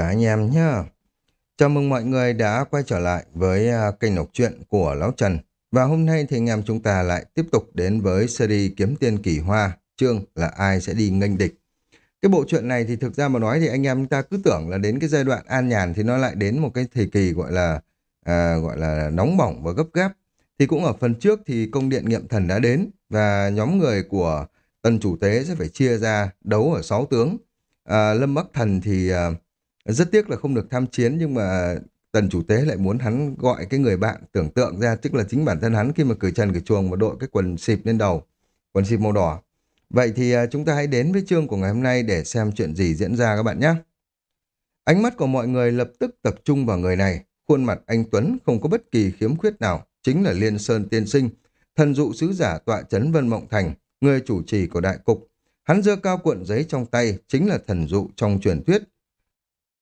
cả anh em nhé. Chào mừng mọi người đã quay trở lại với à, kênh đọc truyện của Lão Trần. Và hôm nay thì anh em chúng ta lại tiếp tục đến với series Kiếm Tiên Kỳ Hoa, chương là ai sẽ đi nghênh địch. Cái bộ truyện này thì thực ra mà nói thì anh em chúng ta cứ tưởng là đến cái giai đoạn an nhàn thì nó lại đến một cái thời kỳ gọi là à, gọi là nóng bỏng và gấp gáp. Thì cũng ở phần trước thì công điện nghiệm thần đã đến và nhóm người của tân chủ tế sẽ phải chia ra đấu ở sáu tướng. À, Lâm Bắc Thần thì à, rất tiếc là không được tham chiến, nhưng mà tần chủ tế lại muốn hắn gọi cái người bạn tưởng tượng ra, tức là chính bản thân hắn khi mà cử trần cử chuồng và đội cái quần xịp lên đầu, quần xịp màu đỏ. Vậy thì à, chúng ta hãy đến với chương của ngày hôm nay để xem chuyện gì diễn ra các bạn nhé. Ánh mắt của mọi người lập tức tập trung vào người này. Khuôn mặt anh Tuấn không có bất kỳ khiếm khuyết nào, chính là Liên Sơn Tiên Sinh, thần dụ sứ giả tọa chấn Vân Mộng Thành, người chủ trì của đại cục. Hắn giơ cao cuộn giấy trong tay, chính là thần dụ trong truyền thuyết.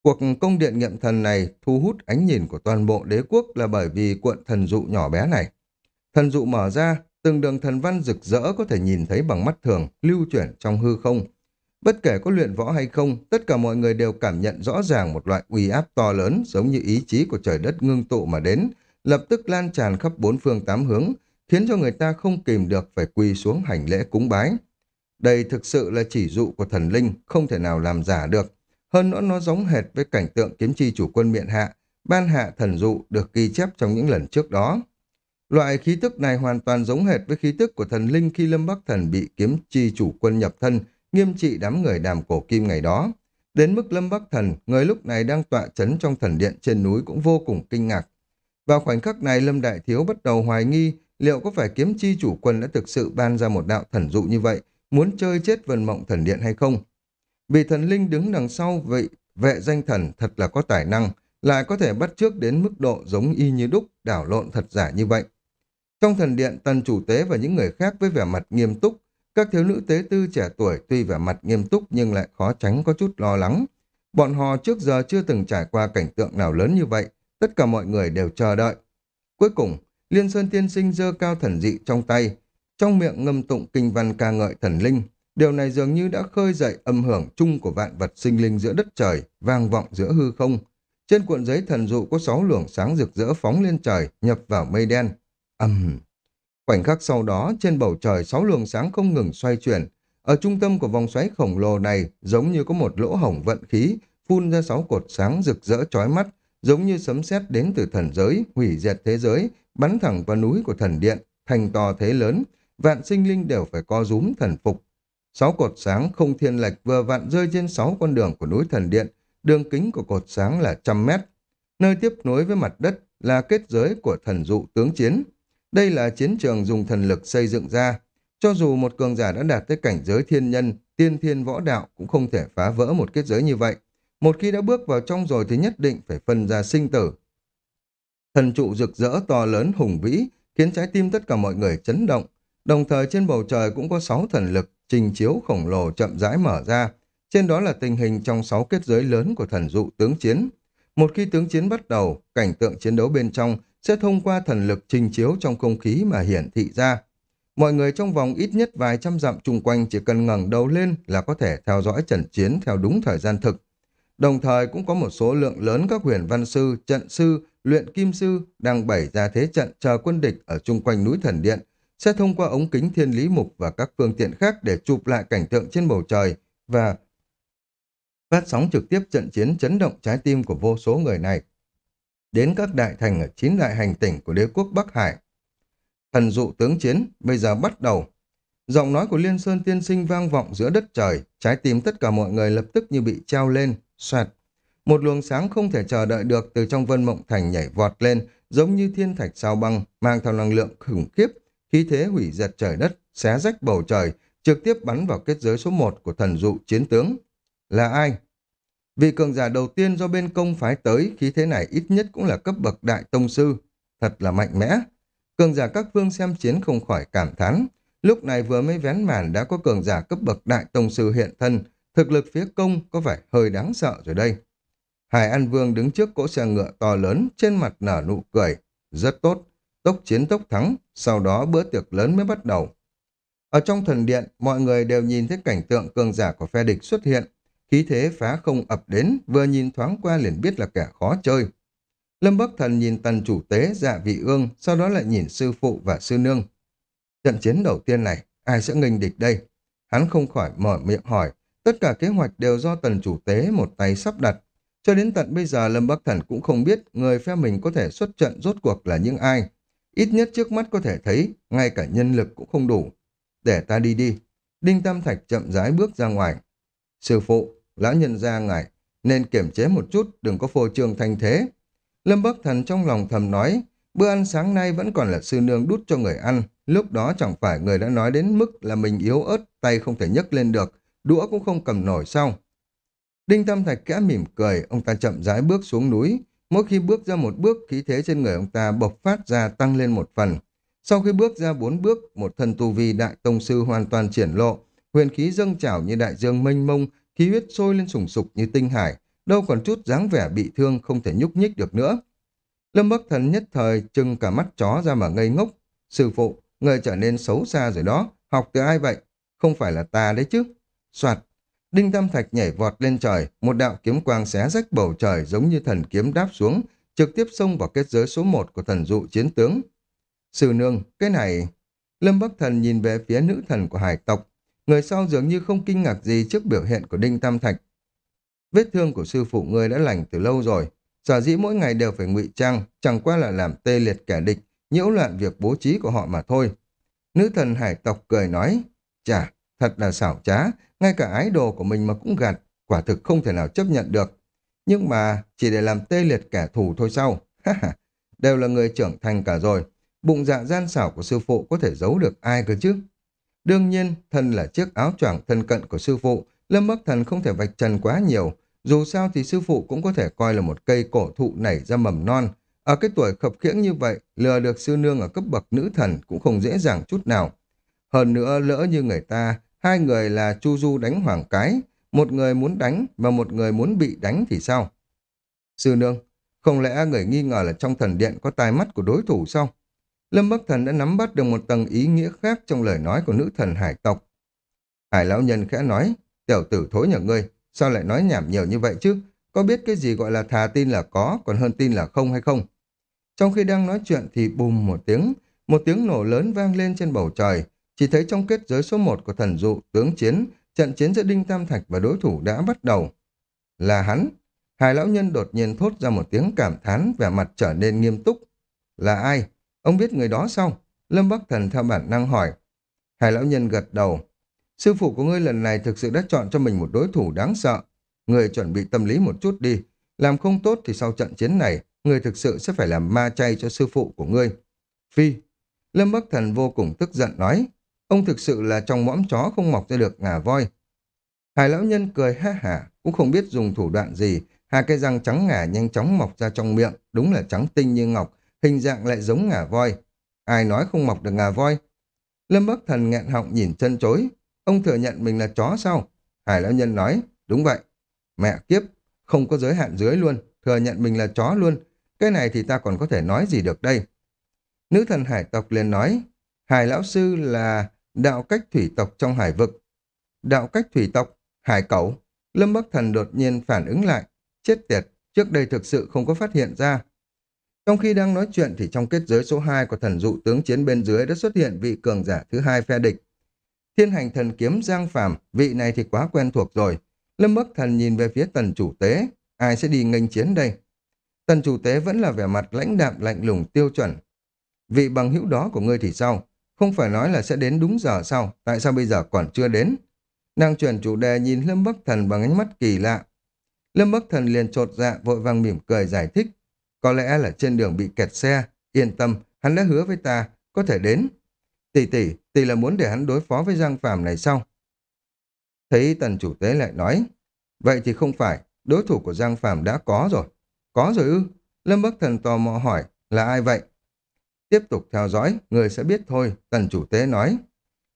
Cuộc công điện nghiệm thần này thu hút ánh nhìn của toàn bộ đế quốc là bởi vì cuộn thần dụ nhỏ bé này. Thần dụ mở ra, từng đường thần văn rực rỡ có thể nhìn thấy bằng mắt thường, lưu chuyển trong hư không. Bất kể có luyện võ hay không, tất cả mọi người đều cảm nhận rõ ràng một loại uy áp to lớn giống như ý chí của trời đất ngưng tụ mà đến, lập tức lan tràn khắp bốn phương tám hướng, khiến cho người ta không kìm được phải quỳ xuống hành lễ cúng bái. Đây thực sự là chỉ dụ của thần linh, không thể nào làm giả được. Hơn nữa nó giống hệt với cảnh tượng kiếm chi chủ quân miện hạ, ban hạ thần dụ được ghi chép trong những lần trước đó. Loại khí tức này hoàn toàn giống hệt với khí tức của thần linh khi Lâm Bắc Thần bị kiếm chi chủ quân nhập thân, nghiêm trị đám người đàm cổ kim ngày đó. Đến mức Lâm Bắc Thần, người lúc này đang tọa chấn trong thần điện trên núi cũng vô cùng kinh ngạc. Vào khoảnh khắc này Lâm Đại Thiếu bắt đầu hoài nghi liệu có phải kiếm chi chủ quân đã thực sự ban ra một đạo thần dụ như vậy, muốn chơi chết vần mộng thần điện hay không. Vì thần linh đứng đằng sau vậy, vệ danh thần thật là có tài năng, lại có thể bắt trước đến mức độ giống y như đúc, đảo lộn thật giả như vậy. Trong thần điện, tần chủ tế và những người khác với vẻ mặt nghiêm túc, các thiếu nữ tế tư trẻ tuổi tuy vẻ mặt nghiêm túc nhưng lại khó tránh có chút lo lắng. Bọn họ trước giờ chưa từng trải qua cảnh tượng nào lớn như vậy, tất cả mọi người đều chờ đợi. Cuối cùng, Liên Sơn Tiên Sinh giơ cao thần dị trong tay, trong miệng ngâm tụng kinh văn ca ngợi thần linh, Điều này dường như đã khơi dậy âm hưởng chung của vạn vật sinh linh giữa đất trời, vang vọng giữa hư không. Trên cuộn giấy thần dụ có sáu luồng sáng rực rỡ phóng lên trời, nhập vào mây đen. Âm! Khoảnh khắc sau đó, trên bầu trời sáu luồng sáng không ngừng xoay chuyển. Ở trung tâm của vòng xoáy khổng lồ này, giống như có một lỗ hổng vận khí, phun ra sáu cột sáng rực rỡ chói mắt, giống như sấm sét đến từ thần giới, hủy diệt thế giới, bắn thẳng vào núi của thần điện, thành to thế lớn, vạn sinh linh đều phải co rúm thần phục, Sáu cột sáng không thiên lệch vừa vặn rơi trên sáu con đường của núi thần điện, đường kính của cột sáng là trăm mét. Nơi tiếp nối với mặt đất là kết giới của thần dụ tướng chiến. Đây là chiến trường dùng thần lực xây dựng ra. Cho dù một cường giả đã đạt tới cảnh giới thiên nhân, tiên thiên võ đạo cũng không thể phá vỡ một kết giới như vậy. Một khi đã bước vào trong rồi thì nhất định phải phân ra sinh tử. Thần trụ rực rỡ to lớn hùng vĩ, khiến trái tim tất cả mọi người chấn động. Đồng thời trên bầu trời cũng có sáu thần lực trình chiếu khổng lồ chậm rãi mở ra. Trên đó là tình hình trong sáu kết giới lớn của thần dụ tướng chiến. Một khi tướng chiến bắt đầu, cảnh tượng chiến đấu bên trong sẽ thông qua thần lực trình chiếu trong không khí mà hiển thị ra. Mọi người trong vòng ít nhất vài trăm dặm chung quanh chỉ cần ngẩng đầu lên là có thể theo dõi trận chiến theo đúng thời gian thực. Đồng thời cũng có một số lượng lớn các huyền văn sư, trận sư, luyện kim sư đang bày ra thế trận chờ quân địch ở chung quanh núi thần điện sẽ thông qua ống kính thiên lý mục và các phương tiện khác để chụp lại cảnh tượng trên bầu trời và phát sóng trực tiếp trận chiến chấn động trái tim của vô số người này. Đến các đại thành ở chín đại hành tỉnh của đế quốc Bắc Hải. Thần dụ tướng chiến, bây giờ bắt đầu. Giọng nói của Liên Sơn tiên sinh vang vọng giữa đất trời, trái tim tất cả mọi người lập tức như bị treo lên, xoẹt. Một luồng sáng không thể chờ đợi được từ trong vân mộng thành nhảy vọt lên, giống như thiên thạch sao băng, mang theo năng lượng khủng khiếp, khí thế hủy diệt trời đất, xé rách bầu trời, trực tiếp bắn vào kết giới số 1 của thần dụ chiến tướng. Là ai? Vị cường giả đầu tiên do bên công phái tới, khí thế này ít nhất cũng là cấp bậc đại tông sư. Thật là mạnh mẽ. Cường giả các vương xem chiến không khỏi cảm thán. Lúc này vừa mới vén màn đã có cường giả cấp bậc đại tông sư hiện thân, thực lực phía công có vẻ hơi đáng sợ rồi đây. Hải An Vương đứng trước cỗ xe ngựa to lớn, trên mặt nở nụ cười. Rất tốt, tốc chiến tốc thắng, sau đó bữa tiệc lớn mới bắt đầu. Ở trong thần điện, mọi người đều nhìn thấy cảnh tượng cường giả của phe địch xuất hiện. khí thế phá không ập đến, vừa nhìn thoáng qua liền biết là kẻ khó chơi. Lâm Bắc Thần nhìn tần chủ tế dạ vị ương, sau đó lại nhìn sư phụ và sư nương. Trận chiến đầu tiên này, ai sẽ nghênh địch đây? Hắn không khỏi mở miệng hỏi, tất cả kế hoạch đều do tần chủ tế một tay sắp đặt. Cho đến tận bây giờ Lâm Bắc Thần cũng không biết người phe mình có thể xuất trận rốt cuộc là những ai. Ít nhất trước mắt có thể thấy, ngay cả nhân lực cũng không đủ. Để ta đi đi. Đinh Tam Thạch chậm rãi bước ra ngoài. Sư phụ, lão nhân ra ngài, nên kiểm chế một chút, đừng có phô trương thanh thế. Lâm Bắc Thần trong lòng thầm nói, bữa ăn sáng nay vẫn còn là sư nương đút cho người ăn, lúc đó chẳng phải người đã nói đến mức là mình yếu ớt, tay không thể nhấc lên được, đũa cũng không cầm nổi sau. Đinh Tam Thạch kẽ mỉm cười, ông ta chậm rãi bước xuống núi, mỗi khi bước ra một bước, khí thế trên người ông ta bộc phát ra tăng lên một phần. Sau khi bước ra bốn bước, một thân tu vi đại tông sư hoàn toàn triển lộ, huyền khí dâng trào như đại dương mênh mông, khí huyết sôi lên sùng sục như tinh hải, đâu còn chút dáng vẻ bị thương không thể nhúc nhích được nữa. Lâm Bắc Thần nhất thời trừng cả mắt chó ra mà ngây ngốc. Sư phụ, người trở nên xấu xa rồi đó, học từ ai vậy? Không phải là ta đấy chứ. Soạt, Đinh Tam Thạch nhảy vọt lên trời, một đạo kiếm quang xé rách bầu trời giống như thần kiếm đáp xuống, trực tiếp xông vào kết giới số 1 của thần dụ chiến tướng. Sư nương, cái này... Lâm Bắc Thần nhìn về phía nữ thần của hải tộc, người sau dường như không kinh ngạc gì trước biểu hiện của Đinh Tam Thạch. Vết thương của sư phụ ngươi đã lành từ lâu rồi, sở dĩ mỗi ngày đều phải ngụy trang, chẳng qua là làm tê liệt kẻ địch, nhiễu loạn việc bố trí của họ mà thôi. Nữ thần hải tộc cười nói, chà, thật là xảo trá, ngay cả ái đồ của mình mà cũng gạt, quả thực không thể nào chấp nhận được. Nhưng mà chỉ để làm tê liệt kẻ thù thôi sao? Đều là người trưởng thành cả rồi, bụng dạ gian xảo của sư phụ có thể giấu được ai cơ chứ? Đương nhiên, thân là chiếc áo choàng thân cận của sư phụ, Lâm Bắc Thần không thể vạch trần quá nhiều, dù sao thì sư phụ cũng có thể coi là một cây cổ thụ nảy ra mầm non. Ở cái tuổi khập khiễng như vậy, lừa được sư nương ở cấp bậc nữ thần cũng không dễ dàng chút nào. Hơn nữa, lỡ như người ta, hai người là Chu Du đánh Hoàng Cái, một người muốn đánh và một người muốn bị đánh thì sao? Sư nương, không lẽ người nghi ngờ là trong thần điện có tai mắt của đối thủ sao? Lâm Bắc Thần đã nắm bắt được một tầng ý nghĩa khác trong lời nói của nữ thần hải tộc. Hải lão nhân khẽ nói, tiểu tử thối nhà ngươi, sao lại nói nhảm nhiều như vậy chứ? Có biết cái gì gọi là thà tin là có, còn hơn tin là không hay không? Trong khi đang nói chuyện thì bùm một tiếng, một tiếng nổ lớn vang lên trên bầu trời. Chỉ thấy trong kết giới số 1 của thần dụ tướng chiến, trận chiến giữa Đinh Tam Thạch và đối thủ đã bắt đầu. Là hắn. hai lão nhân đột nhiên thốt ra một tiếng cảm thán vẻ mặt trở nên nghiêm túc. Là ai? Ông biết người đó sao? Lâm Bắc Thần theo bản năng hỏi. hai lão nhân gật đầu. Sư phụ của ngươi lần này thực sự đã chọn cho mình một đối thủ đáng sợ. Người chuẩn bị tâm lý một chút đi. Làm không tốt thì sau trận chiến này, người thực sự sẽ phải làm ma chay cho sư phụ của ngươi. Phi. Lâm Bắc Thần vô cùng tức giận nói. Ông thực sự là trong mõm chó không mọc ra được ngà voi. Hải lão nhân cười ha hả, cũng không biết dùng thủ đoạn gì. Hai cái răng trắng ngà nhanh chóng mọc ra trong miệng, đúng là trắng tinh như ngọc, hình dạng lại giống ngà voi. Ai nói không mọc được ngà voi? Lâm Bắc Thần nghẹn họng nhìn chân chối. Ông thừa nhận mình là chó sao? Hải lão nhân nói, đúng vậy. Mẹ kiếp, không có giới hạn dưới luôn, thừa nhận mình là chó luôn. Cái này thì ta còn có thể nói gì được đây? Nữ thần hải tộc liền nói, Hải lão sư là đạo cách thủy tộc trong hải vực. Đạo cách thủy tộc, hải cẩu. Lâm Bắc Thần đột nhiên phản ứng lại. Chết tiệt, trước đây thực sự không có phát hiện ra. Trong khi đang nói chuyện thì trong kết giới số 2 của thần dụ tướng chiến bên dưới đã xuất hiện vị cường giả thứ hai phe địch. Thiên hành thần kiếm Giang Phàm vị này thì quá quen thuộc rồi. Lâm Bắc Thần nhìn về phía tần chủ tế, ai sẽ đi nghênh chiến đây? Tần chủ tế vẫn là vẻ mặt lãnh đạm lạnh lùng tiêu chuẩn. Vị bằng hữu đó của ngươi thì sao? Không phải nói là sẽ đến đúng giờ sao? Tại sao bây giờ còn chưa đến? Nàng chuyển chủ đề nhìn Lâm Bắc Thần bằng ánh mắt kỳ lạ. Lâm Bắc Thần liền trột dạ vội vàng mỉm cười giải thích. Có lẽ là trên đường bị kẹt xe. Yên tâm, hắn đã hứa với ta, có thể đến. Tỷ tỷ, tỷ là muốn để hắn đối phó với Giang phạm này sao? Thấy tần chủ tế lại nói, vậy thì không phải, đối thủ của Giang phạm đã có rồi. Có rồi ư? Lâm Bắc Thần tò mò hỏi, là ai vậy? Tiếp tục theo dõi, người sẽ biết thôi, tần chủ tế nói.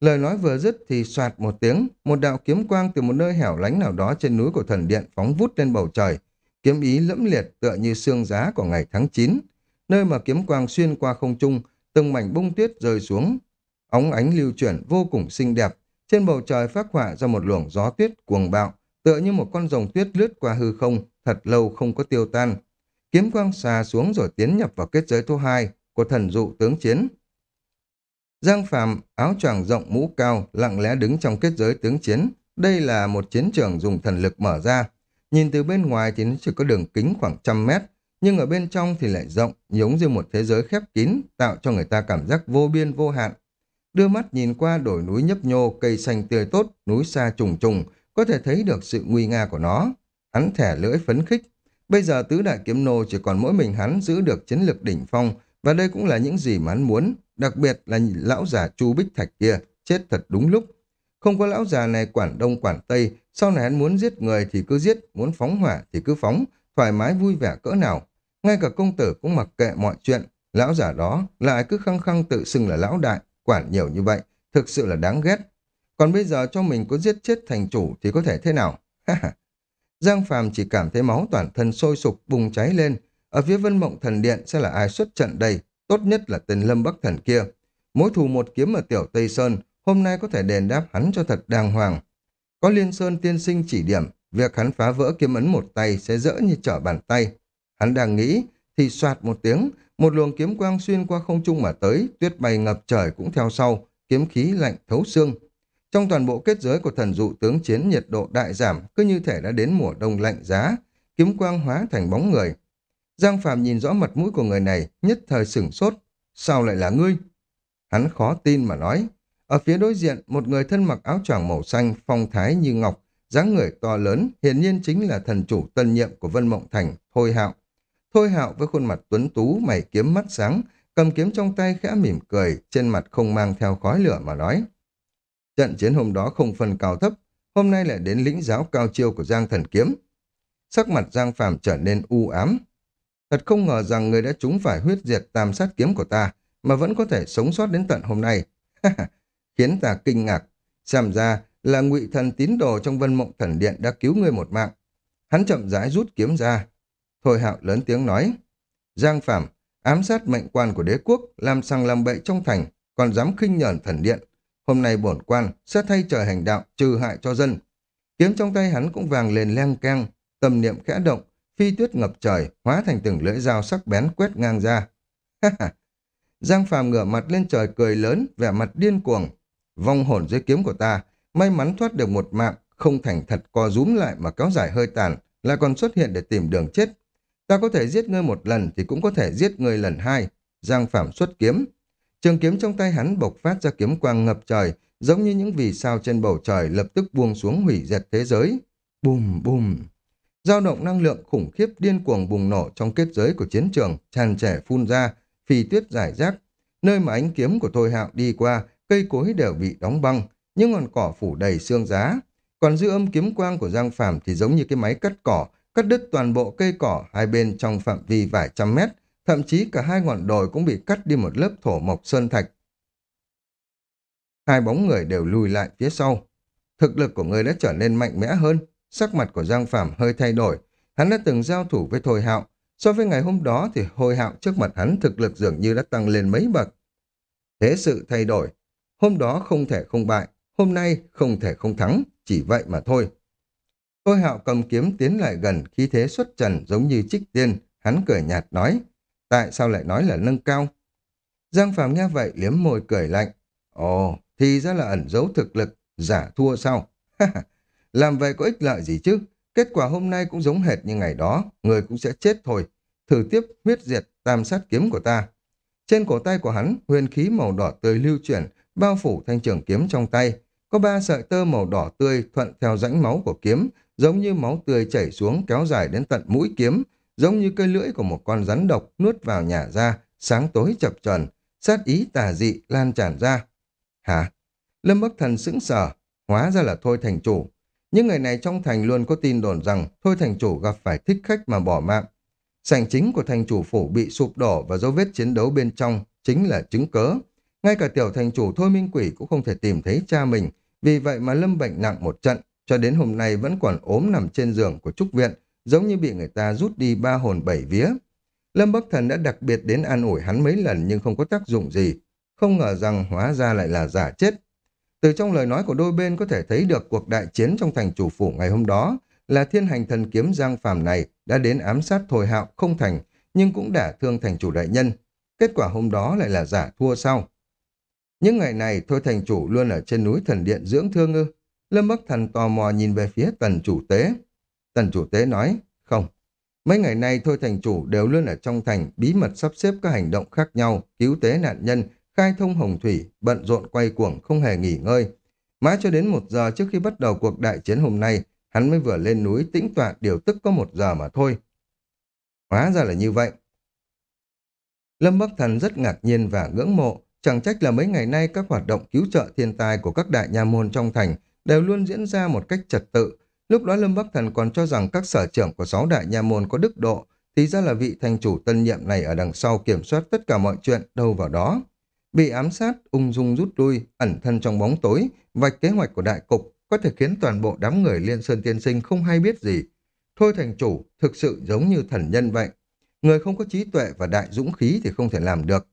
Lời nói vừa dứt thì soạt một tiếng, một đạo kiếm quang từ một nơi hẻo lánh nào đó trên núi của thần điện phóng vút lên bầu trời. Kiếm ý lẫm liệt tựa như xương giá của ngày tháng 9. Nơi mà kiếm quang xuyên qua không trung, từng mảnh bông tuyết rơi xuống. Óng ánh lưu chuyển vô cùng xinh đẹp, trên bầu trời phát họa ra một luồng gió tuyết cuồng bạo, tựa như một con rồng tuyết lướt qua hư không, thật lâu không có tiêu tan. Kiếm quang xà xuống rồi tiến nhập vào kết giới thứ hai của thần dụ tướng chiến. Giang Phàm áo choàng rộng mũ cao, lặng lẽ đứng trong kết giới tướng chiến. Đây là một chiến trường dùng thần lực mở ra. Nhìn từ bên ngoài thì nó chỉ có đường kính khoảng trăm mét, nhưng ở bên trong thì lại rộng, giống như một thế giới khép kín, tạo cho người ta cảm giác vô biên vô hạn. Đưa mắt nhìn qua đồi núi nhấp nhô, cây xanh tươi tốt, núi xa trùng trùng, có thể thấy được sự nguy nga của nó. Hắn thẻ lưỡi phấn khích. Bây giờ tứ đại kiếm nô chỉ còn mỗi mình hắn giữ được chiến lực đỉnh phong, và đây cũng là những gì mà hắn muốn, đặc biệt là lão già Chu Bích Thạch kia, chết thật đúng lúc. Không có lão già này quản đông quản tây, sau này hắn muốn giết người thì cứ giết, muốn phóng hỏa thì cứ phóng, thoải mái vui vẻ cỡ nào. Ngay cả công tử cũng mặc kệ mọi chuyện, lão già đó lại cứ khăng khăng tự xưng là lão đại, quản nhiều như vậy, thực sự là đáng ghét. Còn bây giờ cho mình có giết chết thành chủ thì có thể thế nào? Giang Phàm chỉ cảm thấy máu toàn thân sôi sục bùng cháy lên. Ở phía Vân Mộng Thần Điện sẽ là ai xuất trận đây? Tốt nhất là tên Lâm Bắc Thần kia. Mối thù một kiếm ở Tiểu Tây Sơn, hôm nay có thể đền đáp hắn cho thật đàng hoàng. Có Liên Sơn tiên sinh chỉ điểm, việc hắn phá vỡ kiếm ấn một tay sẽ dỡ như trở bàn tay. Hắn đang nghĩ, thì soạt một tiếng, một luồng kiếm quang xuyên qua không trung mà tới, tuyết bay ngập trời cũng theo sau, kiếm khí lạnh thấu xương. Trong toàn bộ kết giới của thần dụ tướng chiến nhiệt độ đại giảm, cứ như thể đã đến mùa đông lạnh giá, kiếm quang hóa thành bóng người. Giang Phạm nhìn rõ mặt mũi của người này, nhất thời sửng sốt. Sao lại là ngươi? Hắn khó tin mà nói. Ở phía đối diện, một người thân mặc áo choàng màu xanh, phong thái như ngọc, dáng người to lớn, hiển nhiên chính là thần chủ tân nhiệm của Vân Mộng Thành, Thôi Hạo. Thôi Hạo với khuôn mặt tuấn tú, mày kiếm mắt sáng, cầm kiếm trong tay khẽ mỉm cười, trên mặt không mang theo khói lửa mà nói. Trận chiến hôm đó không phân cao thấp, hôm nay lại đến lĩnh giáo cao chiêu của Giang Thần Kiếm. Sắc mặt Giang Phàm trở nên u ám. Thật không ngờ rằng người đã trúng phải huyết diệt tam sát kiếm của ta, mà vẫn có thể sống sót đến tận hôm nay. Khiến ta kinh ngạc. Xem ra là ngụy thần tín đồ trong vân mộng thần điện đã cứu ngươi một mạng. Hắn chậm rãi rút kiếm ra. Thôi hạo lớn tiếng nói. Giang Phạm, ám sát mệnh quan của đế quốc, làm sang làm bậy trong thành, còn dám khinh nhờn thần điện, Hôm nay bổn quan sẽ thay trời hành đạo trừ hại cho dân. Kiếm trong tay hắn cũng vàng lên leng keng, tâm niệm khẽ động, phi tuyết ngập trời, hóa thành từng lưỡi dao sắc bén quét ngang ra. Giang Phàm ngửa mặt lên trời cười lớn, vẻ mặt điên cuồng. Vong hồn dưới kiếm của ta, may mắn thoát được một mạng, không thành thật co rúm lại mà kéo dài hơi tàn, lại còn xuất hiện để tìm đường chết. Ta có thể giết ngươi một lần thì cũng có thể giết ngươi lần hai. Giang Phạm xuất kiếm, Trường kiếm trong tay hắn bộc phát ra kiếm quang ngập trời, giống như những vì sao trên bầu trời lập tức buông xuống hủy diệt thế giới. Bùm bùm dao động năng lượng khủng khiếp điên cuồng bùng nổ trong kết giới của chiến trường, tràn trẻ phun ra, phi tuyết giải rác. Nơi mà ánh kiếm của Thôi Hạo đi qua, cây cối đều bị đóng băng, những ngọn cỏ phủ đầy xương giá. Còn dư âm kiếm quang của Giang Phàm thì giống như cái máy cắt cỏ, cắt đứt toàn bộ cây cỏ hai bên trong phạm vi vài trăm mét, thậm chí cả hai ngọn đồi cũng bị cắt đi một lớp thổ mộc sơn thạch. Hai bóng người đều lùi lại phía sau. Thực lực của người đã trở nên mạnh mẽ hơn, sắc mặt của Giang Phạm hơi thay đổi. Hắn đã từng giao thủ với Thôi Hạo, so với ngày hôm đó thì Thôi Hạo trước mặt hắn thực lực dường như đã tăng lên mấy bậc. Thế sự thay đổi, hôm đó không thể không bại, hôm nay không thể không thắng, chỉ vậy mà thôi. Thôi Hạo cầm kiếm tiến lại gần, khí thế xuất trần giống như trích tiên, hắn cười nhạt nói, Tại sao lại nói là nâng cao? Giang Phạm nghe vậy liếm môi cười lạnh. Ồ, thì ra là ẩn giấu thực lực, giả thua sao? Làm vậy có ích lợi gì chứ? Kết quả hôm nay cũng giống hệt như ngày đó, người cũng sẽ chết thôi. Thử tiếp huyết diệt tam sát kiếm của ta. Trên cổ tay của hắn, huyền khí màu đỏ tươi lưu chuyển, bao phủ thanh trường kiếm trong tay. Có ba sợi tơ màu đỏ tươi thuận theo rãnh máu của kiếm, giống như máu tươi chảy xuống kéo dài đến tận mũi kiếm, giống như cây lưỡi của một con rắn độc nuốt vào nhà ra, sáng tối chập chờn, sát ý tà dị lan tràn ra. Hả? Lâm Bắc Thần sững sờ, hóa ra là Thôi Thành Chủ. Những người này trong thành luôn có tin đồn rằng Thôi Thành Chủ gặp phải thích khách mà bỏ mạng. Sảnh chính của thành chủ phủ bị sụp đổ và dấu vết chiến đấu bên trong chính là chứng cớ. Ngay cả tiểu thành chủ Thôi Minh Quỷ cũng không thể tìm thấy cha mình, vì vậy mà Lâm bệnh nặng một trận, cho đến hôm nay vẫn còn ốm nằm trên giường của Trúc Viện, giống như bị người ta rút đi ba hồn bảy vía. Lâm Bắc Thần đã đặc biệt đến an ủi hắn mấy lần nhưng không có tác dụng gì. Không ngờ rằng hóa ra lại là giả chết. Từ trong lời nói của đôi bên có thể thấy được cuộc đại chiến trong thành chủ phủ ngày hôm đó là thiên hành thần kiếm Giang Phàm này đã đến ám sát Thôi Hạo không thành, nhưng cũng đả thương thành chủ đại nhân. Kết quả hôm đó lại là giả thua sau. Những ngày này Thôi thành chủ luôn ở trên núi thần điện dưỡng thương ư. Lâm Bắc Thần tò mò nhìn về phía tần chủ tế. Tần chủ tế nói, không. Mấy ngày nay Thôi thành chủ đều luôn ở trong thành bí mật sắp xếp các hành động khác nhau, cứu tế nạn nhân, khai thông hồng thủy, bận rộn quay cuồng không hề nghỉ ngơi. Mãi cho đến một giờ trước khi bắt đầu cuộc đại chiến hôm nay, hắn mới vừa lên núi tĩnh tọa điều tức có một giờ mà thôi. Hóa ra là như vậy. Lâm Bắc Thần rất ngạc nhiên và ngưỡng mộ, chẳng trách là mấy ngày nay các hoạt động cứu trợ thiên tai của các đại nhà môn trong thành đều luôn diễn ra một cách trật tự. Lúc đó Lâm Bắc Thần còn cho rằng các sở trưởng của sáu đại nhà môn có đức độ, thì ra là vị thành chủ tân nhiệm này ở đằng sau kiểm soát tất cả mọi chuyện đâu vào đó. Bị ám sát, ung dung rút lui, ẩn thân trong bóng tối, vạch kế hoạch của đại cục, có thể khiến toàn bộ đám người Liên Sơn Tiên Sinh không hay biết gì. Thôi thành chủ, thực sự giống như thần nhân vậy. Người không có trí tuệ và đại dũng khí thì không thể làm được.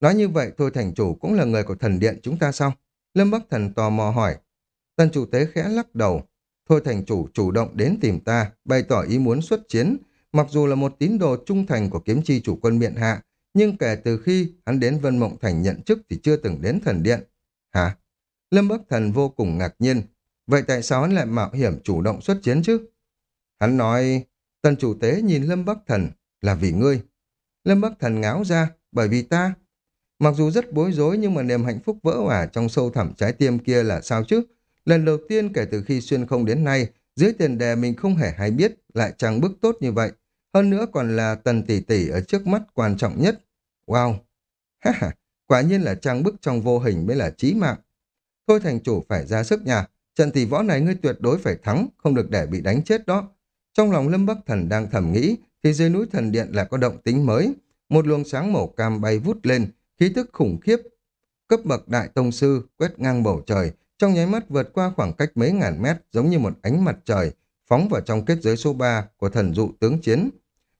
Nói như vậy, Thôi thành chủ cũng là người của thần điện chúng ta sao? Lâm Bắc Thần tò mò hỏi. Tần chủ tế khẽ lắc đầu. Thôi thành chủ chủ động đến tìm ta, bày tỏ ý muốn xuất chiến. Mặc dù là một tín đồ trung thành của kiếm chi chủ quân miện hạ, nhưng kể từ khi hắn đến Vân Mộng Thành nhận chức thì chưa từng đến thần điện. Hả? Lâm Bắc Thần vô cùng ngạc nhiên. Vậy tại sao hắn lại mạo hiểm chủ động xuất chiến chứ? Hắn nói, tần chủ tế nhìn Lâm Bắc Thần là vì ngươi. Lâm Bắc Thần ngáo ra, bởi vì ta. Mặc dù rất bối rối nhưng mà niềm hạnh phúc vỡ òa trong sâu thẳm trái tim kia là sao chứ? Lần đầu tiên kể từ khi xuyên không đến nay, dưới tiền đề mình không hề hay biết lại chẳng bức tốt như vậy. Hơn nữa còn là tần tỷ tỷ ở trước mắt quan trọng nhất. Wow! Ha ha! Quả nhiên là trang bức trong vô hình mới là trí mạng. Thôi thành chủ phải ra sức nhà. Trận tỷ võ này ngươi tuyệt đối phải thắng, không được để bị đánh chết đó. Trong lòng Lâm Bắc Thần đang thầm nghĩ, thì dưới núi thần điện lại có động tính mới. Một luồng sáng màu cam bay vút lên, khí tức khủng khiếp. Cấp bậc đại tông sư quét ngang bầu trời, trong nháy mắt vượt qua khoảng cách mấy ngàn mét giống như một ánh mặt trời, phóng vào trong kết giới số 3 của thần dụ tướng chiến.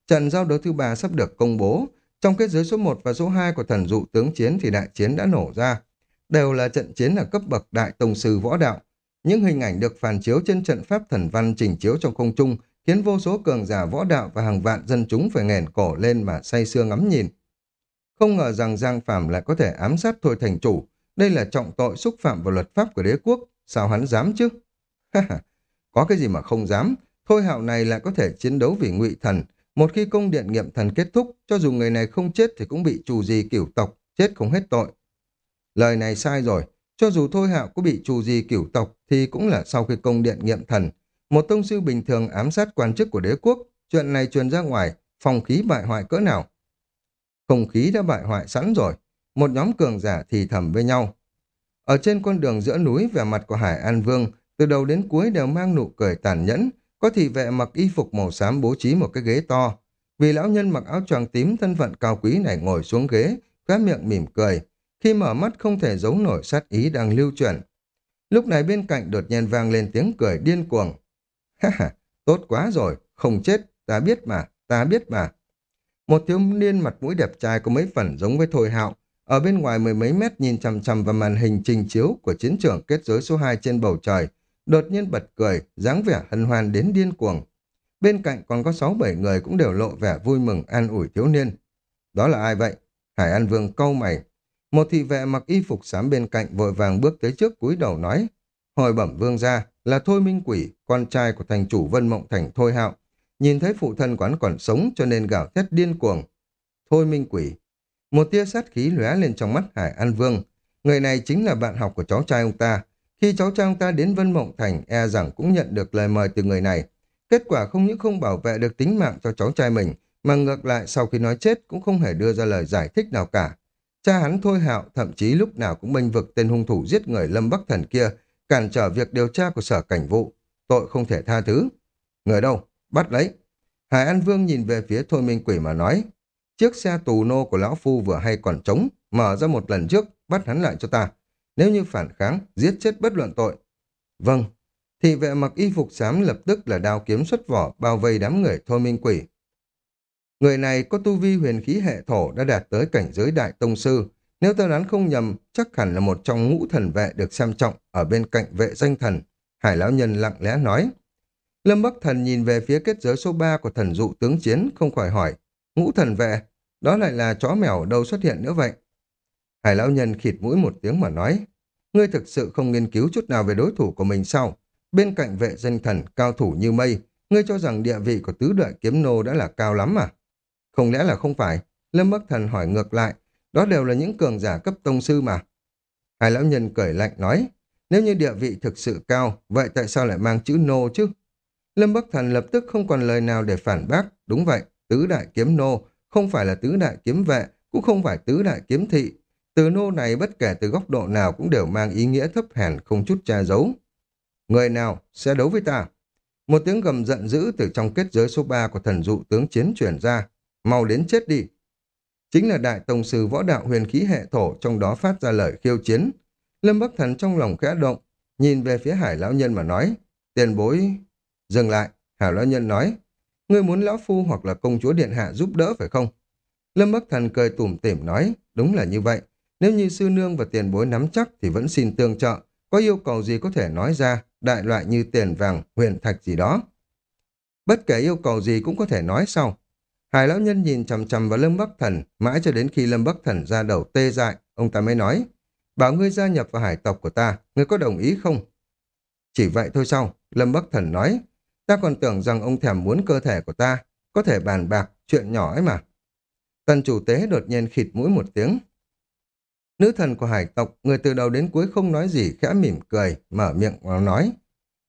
Trận giao đấu thứ ba sắp được công bố. Trong kết giới số 1 và số 2 của thần dụ tướng chiến thì đại chiến đã nổ ra. Đều là trận chiến ở cấp bậc đại tông sư võ đạo. Những hình ảnh được phản chiếu trên trận pháp thần văn trình chiếu trong không trung khiến vô số cường giả võ đạo và hàng vạn dân chúng phải nghẹn cổ lên mà say sưa ngắm nhìn. Không ngờ rằng Giang Phạm lại có thể ám sát Thôi Thành Chủ. Đây là trọng tội xúc phạm vào luật pháp của đế quốc. Sao hắn dám chứ? có cái gì mà không dám. Thôi hạo này lại có thể chiến đấu vì ngụy thần. Một khi công điện nghiệm thần kết thúc, cho dù người này không chết thì cũng bị trù gì cửu tộc, chết không hết tội. Lời này sai rồi. Cho dù Thôi hạo có bị trù gì cửu tộc thì cũng là sau khi công điện nghiệm thần. Một tông sư bình thường ám sát quan chức của đế quốc, chuyện này truyền ra ngoài, phòng khí bại hoại cỡ nào. Không khí đã bại hoại sẵn rồi, một nhóm cường giả thì thầm với nhau. Ở trên con đường giữa núi, về mặt của Hải An Vương, từ đầu đến cuối đều mang nụ cười tàn nhẫn, có thị vệ mặc y phục màu xám bố trí một cái ghế to. Vì lão nhân mặc áo choàng tím thân phận cao quý này ngồi xuống ghế, khóe miệng mỉm cười. Khi mở mắt không thể giấu nổi sát ý đang lưu chuyển. Lúc này bên cạnh đột nhiên vang lên tiếng cười điên cuồng. Ha ha, tốt quá rồi, không chết, ta biết mà, ta biết mà. Một thiếu niên mặt mũi đẹp trai có mấy phần giống với Thôi Hạo, ở bên ngoài mười mấy mét nhìn chằm chằm vào màn hình trình chiếu của chiến trường kết giới số 2 trên bầu trời, đột nhiên bật cười, dáng vẻ hân hoan đến điên cuồng. Bên cạnh còn có sáu bảy người cũng đều lộ vẻ vui mừng an ủi thiếu niên. Đó là ai vậy? Hải An Vương câu mày. Một thị vệ mặc y phục xám bên cạnh vội vàng bước tới trước cúi đầu nói. Hồi bẩm vương ra là Thôi Minh Quỷ, con trai của thành chủ Vân Mộng Thành Thôi Hạo. Nhìn thấy phụ thân quán còn sống cho nên gào thét điên cuồng. Thôi Minh Quỷ. Một tia sát khí lóe lên trong mắt Hải An Vương. Người này chính là bạn học của cháu trai ông ta. Khi cháu trai ông ta đến Vân Mộng Thành, e rằng cũng nhận được lời mời từ người này. Kết quả không những không bảo vệ được tính mạng cho cháu trai mình, mà ngược lại sau khi nói chết cũng không hề đưa ra lời giải thích nào cả. Cha hắn Thôi Hạo thậm chí lúc nào cũng bênh vực tên hung thủ giết người Lâm Bắc Thần kia, cản trở việc điều tra của sở cảnh vụ. Tội không thể tha thứ. Người đâu? Bắt lấy. Hải An Vương nhìn về phía Thôi Minh Quỷ mà nói. Chiếc xe tù nô của Lão Phu vừa hay còn trống, mở ra một lần trước, bắt hắn lại cho ta. Nếu như phản kháng, giết chết bất luận tội. Vâng. Thị vệ mặc y phục xám lập tức là đao kiếm xuất vỏ bao vây đám người Thôi Minh Quỷ. Người này có tu vi huyền khí hệ thổ đã đạt tới cảnh giới đại tông sư, Nếu ta đoán không nhầm, chắc hẳn là một trong ngũ thần vệ được xem trọng ở bên cạnh vệ danh thần. Hải lão nhân lặng lẽ nói. Lâm Bắc Thần nhìn về phía kết giới số 3 của thần dụ tướng chiến, không khỏi hỏi. Ngũ thần vệ, đó lại là chó mèo đâu xuất hiện nữa vậy? Hải lão nhân khịt mũi một tiếng mà nói. Ngươi thực sự không nghiên cứu chút nào về đối thủ của mình sao? Bên cạnh vệ danh thần, cao thủ như mây, ngươi cho rằng địa vị của tứ đại kiếm nô đã là cao lắm à? Không lẽ là không phải? Lâm Bắc Thần hỏi ngược lại, đó đều là những cường giả cấp tông sư mà. Hải lão nhân cười lạnh nói, nếu như địa vị thực sự cao, vậy tại sao lại mang chữ nô chứ? Lâm Bắc Thần lập tức không còn lời nào để phản bác, đúng vậy, tứ đại kiếm nô, không phải là tứ đại kiếm vệ, cũng không phải tứ đại kiếm thị. Từ nô này bất kể từ góc độ nào cũng đều mang ý nghĩa thấp hèn không chút che giấu. Người nào sẽ đấu với ta? Một tiếng gầm giận dữ từ trong kết giới số 3 của thần dụ tướng chiến truyền ra. Mau đến chết đi. Chính là đại tông sư võ đạo huyền khí hệ thổ trong đó phát ra lời khiêu chiến. Lâm Bắc Thần trong lòng khẽ động, nhìn về phía hải lão nhân mà nói. Tiền bối... Dừng lại, hải lão nhân nói. Ngươi muốn lão phu hoặc là công chúa điện hạ giúp đỡ phải không? Lâm Bắc Thần cười tủm tỉm nói. Đúng là như vậy. Nếu như sư nương và tiền bối nắm chắc thì vẫn xin tương trợ. Có yêu cầu gì có thể nói ra, đại loại như tiền vàng, huyền thạch gì đó. Bất kể yêu cầu gì cũng có thể nói sau. Hải lão nhân nhìn chằm chằm vào Lâm Bắc Thần, mãi cho đến khi Lâm Bắc Thần ra đầu tê dại, ông ta mới nói, bảo ngươi gia nhập vào hải tộc của ta, ngươi có đồng ý không? Chỉ vậy thôi sao? Lâm Bắc Thần nói, ta còn tưởng rằng ông thèm muốn cơ thể của ta, có thể bàn bạc, chuyện nhỏ ấy mà. Tần chủ tế đột nhiên khịt mũi một tiếng. Nữ thần của hải tộc, người từ đầu đến cuối không nói gì, khẽ mỉm cười, mở miệng và nói.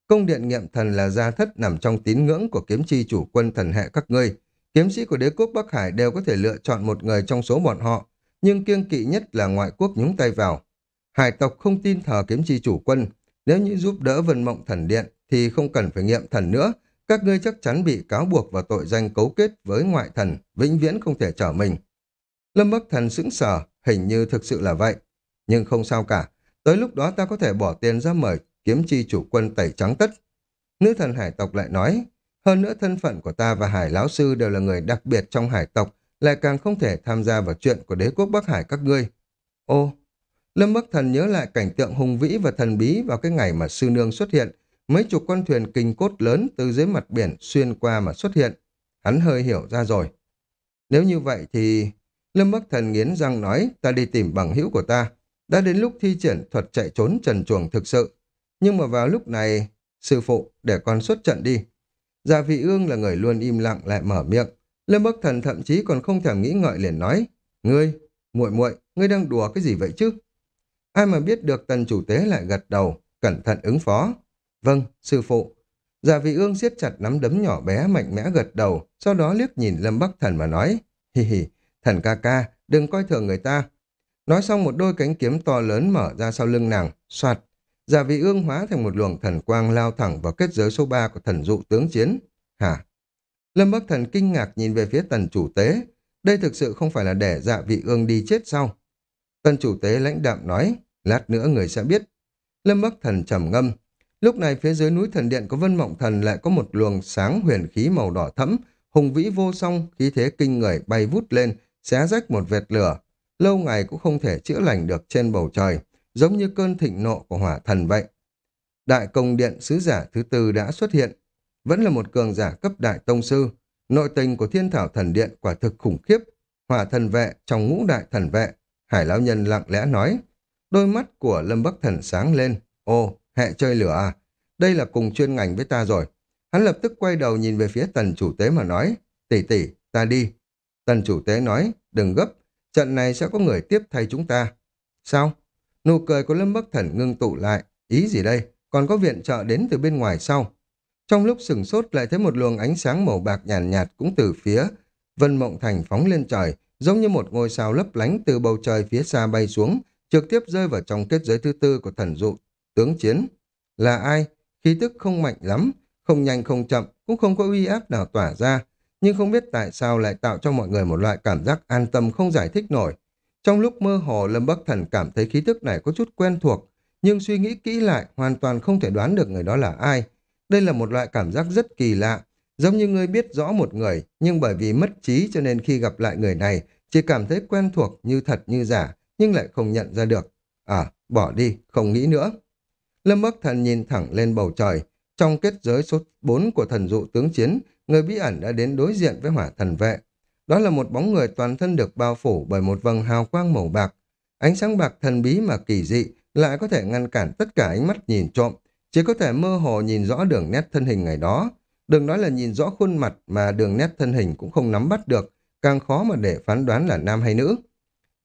Công điện nghiệm thần là gia thất nằm trong tín ngưỡng của kiếm chi chủ quân thần hệ các ngươi, Kiếm sĩ của đế quốc Bắc Hải đều có thể lựa chọn một người trong số bọn họ, nhưng kiêng kỵ nhất là ngoại quốc nhúng tay vào. Hải tộc không tin thờ kiếm chi chủ quân, nếu như giúp đỡ vân mộng thần điện thì không cần phải nghiệm thần nữa, các ngươi chắc chắn bị cáo buộc vào tội danh cấu kết với ngoại thần, vĩnh viễn không thể trở mình. Lâm Bắc Thần sững sờ, hình như thực sự là vậy. Nhưng không sao cả, tới lúc đó ta có thể bỏ tiền ra mời kiếm chi chủ quân tẩy trắng tất. Nữ thần hải tộc lại nói, hơn nữa thân phận của ta và Hải Lão Sư đều là người đặc biệt trong hải tộc, lại càng không thể tham gia vào chuyện của đế quốc Bắc Hải các ngươi. Ô, Lâm Bắc Thần nhớ lại cảnh tượng hùng vĩ và thần bí vào cái ngày mà sư nương xuất hiện, mấy chục con thuyền kinh cốt lớn từ dưới mặt biển xuyên qua mà xuất hiện. Hắn hơi hiểu ra rồi. Nếu như vậy thì... Lâm Bắc Thần nghiến răng nói, ta đi tìm bằng hữu của ta. Đã đến lúc thi triển thuật chạy trốn trần chuồng thực sự. Nhưng mà vào lúc này, sư phụ, để con xuất trận đi. Gia vị ương là người luôn im lặng lại mở miệng. Lâm Bắc Thần thậm chí còn không thèm nghĩ ngợi liền nói. Ngươi, muội muội, ngươi đang đùa cái gì vậy chứ? Ai mà biết được tần chủ tế lại gật đầu, cẩn thận ứng phó. Vâng, sư phụ. Gia vị ương siết chặt nắm đấm nhỏ bé mạnh mẽ gật đầu, sau đó liếc nhìn Lâm Bắc Thần mà nói. Hì hì thần ca ca, đừng coi thường người ta. Nói xong một đôi cánh kiếm to lớn mở ra sau lưng nàng, soạt, Giả vị ương hóa thành một luồng thần quang lao thẳng vào kết giới số 3 của thần dụ tướng chiến. Hả? Lâm Bắc Thần kinh ngạc nhìn về phía tần chủ tế. Đây thực sự không phải là để dạ vị ương đi chết sao? Tần chủ tế lãnh đạm nói, lát nữa người sẽ biết. Lâm Bắc Thần trầm ngâm. Lúc này phía dưới núi thần điện có Vân Mộng Thần lại có một luồng sáng huyền khí màu đỏ thẫm, hùng vĩ vô song, khí thế kinh người bay vút lên, xé rách một vệt lửa. Lâu ngày cũng không thể chữa lành được trên bầu trời giống như cơn thịnh nộ của hỏa thần vậy. Đại công điện sứ giả thứ tư đã xuất hiện, vẫn là một cường giả cấp đại tông sư. Nội tình của thiên thảo thần điện quả thực khủng khiếp. Hỏa thần vệ trong ngũ đại thần vệ, hải lão nhân lặng lẽ nói. Đôi mắt của lâm bắc thần sáng lên. ô hệ chơi lửa à? Đây là cùng chuyên ngành với ta rồi. Hắn lập tức quay đầu nhìn về phía tần chủ tế mà nói. Tỷ tỷ, ta đi. Tần chủ tế nói, đừng gấp, trận này sẽ có người tiếp thay chúng ta. Sao? Nụ cười của Lâm Bắc Thần ngưng tụ lại. Ý gì đây? Còn có viện trợ đến từ bên ngoài sau. Trong lúc sừng sốt lại thấy một luồng ánh sáng màu bạc nhàn nhạt, nhạt cũng từ phía Vân Mộng Thành phóng lên trời, giống như một ngôi sao lấp lánh từ bầu trời phía xa bay xuống, trực tiếp rơi vào trong kết giới thứ tư của thần dụ, tướng chiến. Là ai? Khí tức không mạnh lắm, không nhanh không chậm, cũng không có uy áp nào tỏa ra, nhưng không biết tại sao lại tạo cho mọi người một loại cảm giác an tâm không giải thích nổi. Trong lúc mơ hồ Lâm Bắc Thần cảm thấy khí thức này có chút quen thuộc, nhưng suy nghĩ kỹ lại hoàn toàn không thể đoán được người đó là ai. Đây là một loại cảm giác rất kỳ lạ, giống như người biết rõ một người, nhưng bởi vì mất trí cho nên khi gặp lại người này, chỉ cảm thấy quen thuộc như thật như giả, nhưng lại không nhận ra được. À, bỏ đi, không nghĩ nữa. Lâm Bắc Thần nhìn thẳng lên bầu trời. Trong kết giới số 4 của thần dụ tướng chiến, người bí ẩn đã đến đối diện với hỏa thần vệ. Đó là một bóng người toàn thân được bao phủ bởi một vầng hào quang màu bạc. Ánh sáng bạc thần bí mà kỳ dị lại có thể ngăn cản tất cả ánh mắt nhìn trộm, chỉ có thể mơ hồ nhìn rõ đường nét thân hình ngày đó. Đừng nói là nhìn rõ khuôn mặt mà đường nét thân hình cũng không nắm bắt được, càng khó mà để phán đoán là nam hay nữ.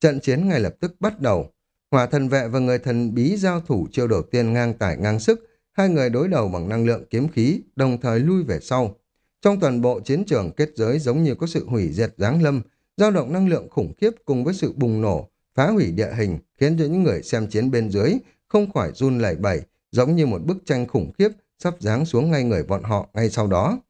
Trận chiến ngay lập tức bắt đầu. Hỏa thần vệ và người thần bí giao thủ chiêu đầu tiên ngang tải ngang sức, hai người đối đầu bằng năng lượng kiếm khí, đồng thời lui về sau. Trong toàn bộ chiến trường kết giới giống như có sự hủy diệt giáng lâm, dao động năng lượng khủng khiếp cùng với sự bùng nổ, phá hủy địa hình, khiến cho những người xem chiến bên dưới không khỏi run lẩy bẩy, giống như một bức tranh khủng khiếp sắp giáng xuống ngay người bọn họ ngay sau đó.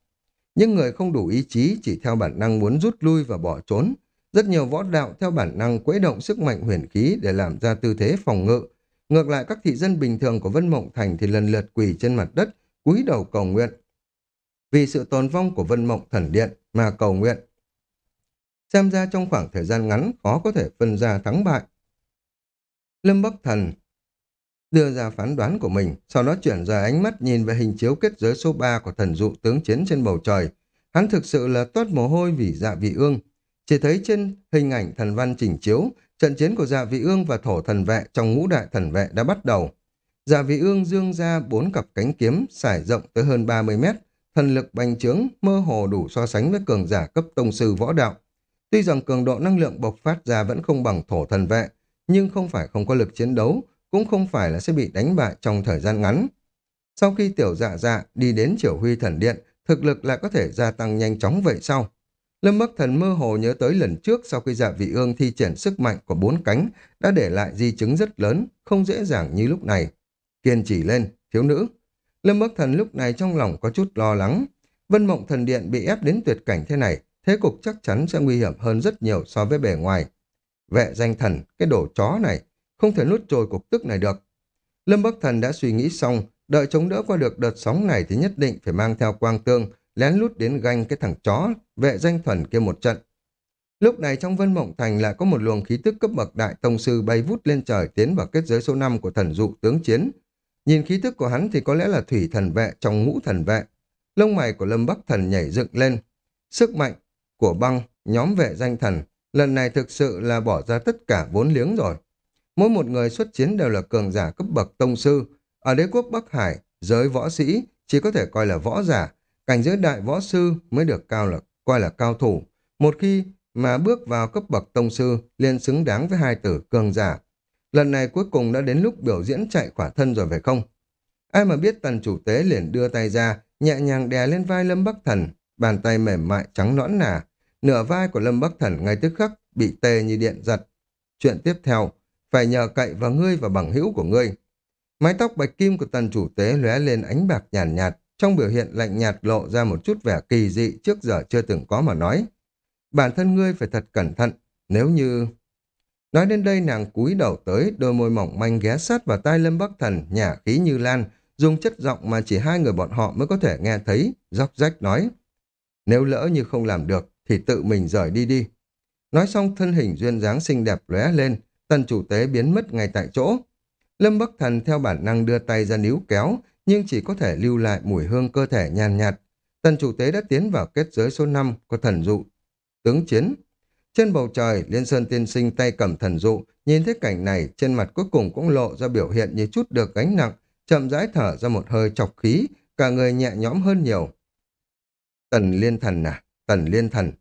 Những người không đủ ý chí chỉ theo bản năng muốn rút lui và bỏ trốn. Rất nhiều võ đạo theo bản năng quấy động sức mạnh huyền khí để làm ra tư thế phòng ngự. Ngược lại các thị dân bình thường của Vân Mộng Thành thì lần lượt quỳ trên mặt đất, cúi đầu cầu nguyện. Vì sự tồn vong của Vân Mộng Thần Điện mà cầu nguyện. Xem ra trong khoảng thời gian ngắn khó có thể phân ra thắng bại. Lâm Bắc Thần đưa ra phán đoán của mình, sau đó chuyển ra ánh mắt nhìn về hình chiếu kết giới số 3 của thần dụ tướng chiến trên bầu trời. Hắn thực sự là toát mồ hôi vì dạ vị ương. Chỉ thấy trên hình ảnh thần văn chỉnh chiếu, trận chiến của dạ vị ương và thổ thần vệ trong ngũ đại thần vệ đã bắt đầu. Dạ vị ương dương ra bốn cặp cánh kiếm, xải rộng tới hơn 30 mét, thần lực bành trướng, mơ hồ đủ so sánh với cường giả cấp tông sư võ đạo. Tuy rằng cường độ năng lượng bộc phát ra vẫn không bằng thổ thần vệ, nhưng không phải không có lực chiến đấu, cũng không phải là sẽ bị đánh bại trong thời gian ngắn. Sau khi tiểu dạ dạ đi đến triều huy thần điện, thực lực lại có thể gia tăng nhanh chóng vậy sau. Lâm Bắc Thần mơ hồ nhớ tới lần trước sau khi dạ vị ương thi triển sức mạnh của bốn cánh đã để lại di chứng rất lớn, không dễ dàng như lúc này. Kiên trì lên, thiếu nữ. Lâm Bắc Thần lúc này trong lòng có chút lo lắng. Vân Mộng Thần Điện bị ép đến tuyệt cảnh thế này, thế cục chắc chắn sẽ nguy hiểm hơn rất nhiều so với bề ngoài. Vệ danh thần, cái đồ chó này, không thể nuốt trôi cục tức này được. Lâm Bắc Thần đã suy nghĩ xong, đợi chống đỡ qua được đợt sóng này thì nhất định phải mang theo quang tương, lén lút đến ganh cái thằng chó, vệ danh thuần kia một trận. Lúc này trong Vân Mộng Thành lại có một luồng khí tức cấp bậc đại tông sư bay vút lên trời tiến vào kết giới số 5 của thần dụ tướng chiến. Nhìn khí tức của hắn thì có lẽ là thủy thần vệ trong ngũ thần vệ. Lông mày của Lâm Bắc Thần nhảy dựng lên. Sức mạnh của băng, nhóm vệ danh thần, lần này thực sự là bỏ ra tất cả vốn liếng rồi. Mỗi một người xuất chiến đều là cường giả cấp bậc tông sư. Ở đế quốc Bắc Hải, giới võ sĩ chỉ có thể coi là võ giả, cảnh giới đại võ sư mới được cao là coi là cao thủ. Một khi mà bước vào cấp bậc tông sư liền xứng đáng với hai tử cường giả. Lần này cuối cùng đã đến lúc biểu diễn chạy khỏa thân rồi phải không? Ai mà biết tần chủ tế liền đưa tay ra, nhẹ nhàng đè lên vai Lâm Bắc Thần, bàn tay mềm mại trắng nõn nà. Nửa vai của Lâm Bắc Thần ngay tức khắc bị tê như điện giật. Chuyện tiếp theo, phải nhờ cậy vào ngươi và bằng hữu của ngươi. Mái tóc bạch kim của tần chủ tế lóe lên ánh bạc nhàn nhạt, nhạt, trong biểu hiện lạnh nhạt lộ ra một chút vẻ kỳ dị trước giờ chưa từng có mà nói. Bản thân ngươi phải thật cẩn thận, nếu như... Nói đến đây nàng cúi đầu tới, đôi môi mỏng manh ghé sát vào tai Lâm Bắc Thần, nhả khí như lan, dùng chất giọng mà chỉ hai người bọn họ mới có thể nghe thấy, dốc rách nói. Nếu lỡ như không làm được, thì tự mình rời đi đi. Nói xong thân hình duyên dáng xinh đẹp lóe lên, tần chủ tế biến mất ngay tại chỗ. Lâm Bắc Thần theo bản năng đưa tay ra níu kéo, nhưng chỉ có thể lưu lại mùi hương cơ thể nhàn nhạt. Tần chủ tế đã tiến vào kết giới số 5 của thần dụ. Tướng chiến. Trên bầu trời, Liên Sơn tiên sinh tay cầm thần dụ, nhìn thấy cảnh này, trên mặt cuối cùng cũng lộ ra biểu hiện như chút được gánh nặng, chậm rãi thở ra một hơi chọc khí, cả người nhẹ nhõm hơn nhiều. Tần Liên Thần à? Tần Liên Thần.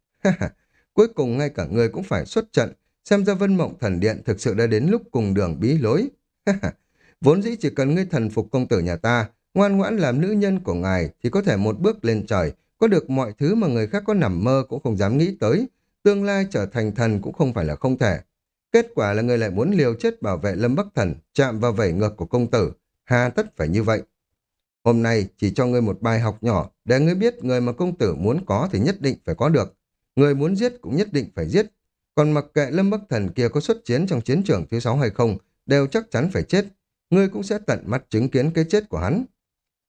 Cuối cùng ngay cả người cũng phải xuất trận, xem ra Vân Mộng Thần Điện thực sự đã đến lúc cùng đường bí lối. Vốn dĩ chỉ cần ngươi thần phục công tử nhà ta, ngoan ngoãn làm nữ nhân của ngài thì có thể một bước lên trời, có được mọi thứ mà người khác có nằm mơ cũng không dám nghĩ tới. Tương lai trở thành thần cũng không phải là không thể. Kết quả là người lại muốn liều chết bảo vệ Lâm Bắc Thần, chạm vào vảy ngược của công tử. Hà tất phải như vậy. Hôm nay chỉ cho ngươi một bài học nhỏ để ngươi biết người mà công tử muốn có thì nhất định phải có được. Người muốn giết cũng nhất định phải giết. Còn mặc kệ Lâm Bắc Thần kia có xuất chiến trong chiến trường thứ sáu hay không, đều chắc chắn phải chết. Ngươi cũng sẽ tận mắt chứng kiến cái chết của hắn.